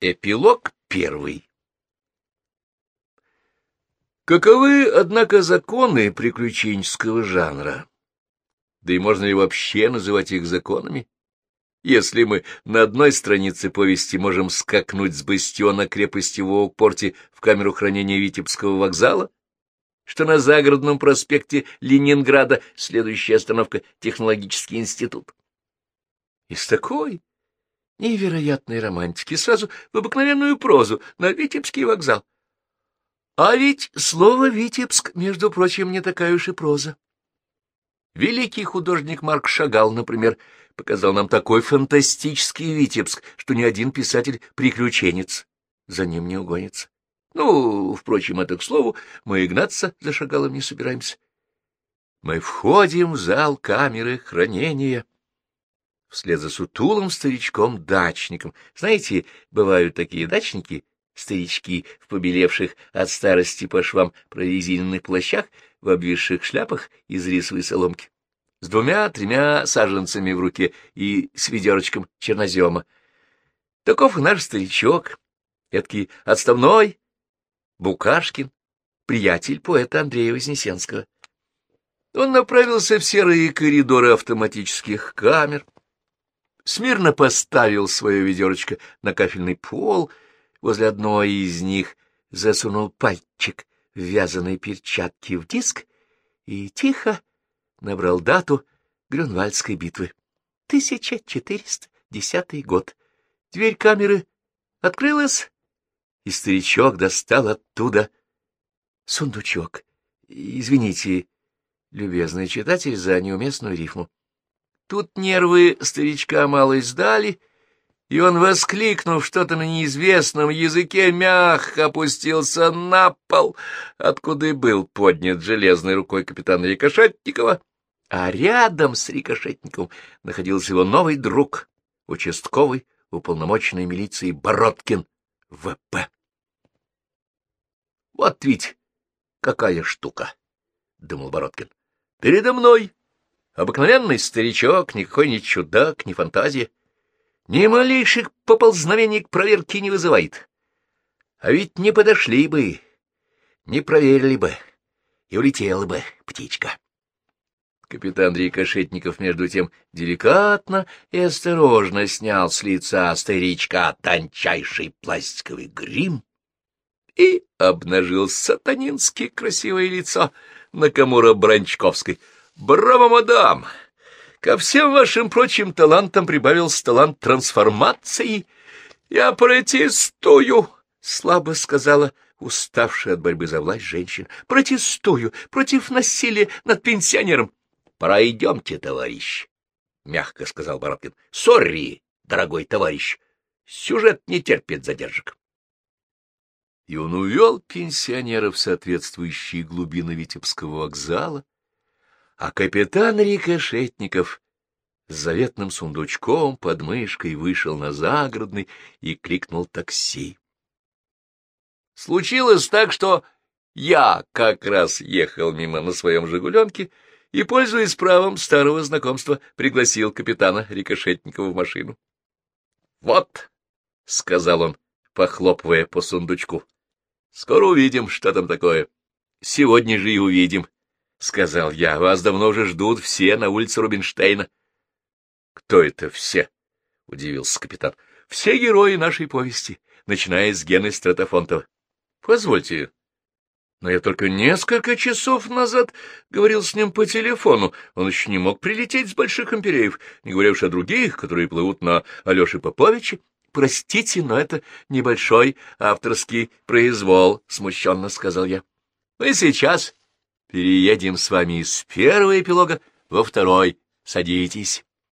Эпилог первый. Каковы, однако, законы приключенческого жанра? Да и можно ли вообще называть их законами? Если мы на одной странице повести можем скакнуть с бастиона крепости в Оукпорте в камеру хранения Витебского вокзала, что на загородном проспекте Ленинграда следующая остановка — Технологический институт. И с такой невероятной романтики сразу в обыкновенную прозу на Витебский вокзал. А ведь слово «Витебск», между прочим, не такая уж и проза. Великий художник Марк Шагал, например, показал нам такой фантастический Витебск, что ни один писатель-приключенец за ним не угонится. Ну, впрочем, это к слову, мы и гнаться за Шагалом не собираемся. Мы входим в зал камеры хранения вслед за сутулым старичком-дачником. Знаете, бывают такие дачники, старички в побелевших от старости по швам прорезиненных плащах, в обвисших шляпах из рисовой соломки, с двумя-тремя саженцами в руке и с ведерочком чернозема. Таков и наш старичок, эдакий отставной, Букашкин, приятель поэта Андрея Вознесенского. Он направился в серые коридоры автоматических камер, смирно поставил свое ведерочко на кафельный пол, возле одной из них засунул пальчик в вязаной перчатке в диск и тихо набрал дату Грюнвальдской битвы. 1410 год. Дверь камеры открылась, и старичок достал оттуда сундучок. Извините, любезный читатель, за неуместную рифму. Тут нервы старичка мало издали, и он, воскликнув что-то на неизвестном языке, мягко опустился на пол, откуда и был поднят железной рукой капитана Рикошетникова, а рядом с Рикошетниковым находился его новый друг, участковый уполномоченной милиции Бородкин В.П. «Вот ведь какая штука!» — думал Бородкин. «Передо мной Обыкновенный старичок, никакой не чудак, не фантазия. Ни малейших поползновений к проверке не вызывает. А ведь не подошли бы, не проверили бы, и улетела бы птичка. Капитан Рикошетников, между тем, деликатно и осторожно снял с лица старичка тончайший пластиковый грим и обнажил сатанински красивое лицо Накамура Бранчковской — Браво, мадам! Ко всем вашим прочим талантам прибавился талант трансформации. Я протестую, — слабо сказала уставшая от борьбы за власть женщина. Протестую против насилия над пенсионером. — Пройдемте, товарищ, — мягко сказал Боровкин. — Сорри, дорогой товарищ, сюжет не терпит задержек. И он увел пенсионера в соответствующие глубины Витебского вокзала, а капитан Рикошетников с заветным сундучком под мышкой вышел на загородный и кликнул такси. Случилось так, что я как раз ехал мимо на своем «Жигуленке» и, пользуясь правом старого знакомства, пригласил капитана Рикошетникова в машину. — Вот, — сказал он, похлопывая по сундучку, — скоро увидим, что там такое. Сегодня же и увидим. — сказал я. — Вас давно уже ждут все на улице Рубинштейна. — Кто это все? — удивился капитан. — Все герои нашей повести, начиная с Гены Стратофонтова. — Позвольте. Но я только несколько часов назад говорил с ним по телефону. Он еще не мог прилететь с Больших Империев, не говоря уж о других, которые плывут на Алёше Поповиче. Простите, но это небольшой авторский произвол, — смущенно сказал я. — Мы сейчас Переедем с вами из первого эпилога во второй. Садитесь.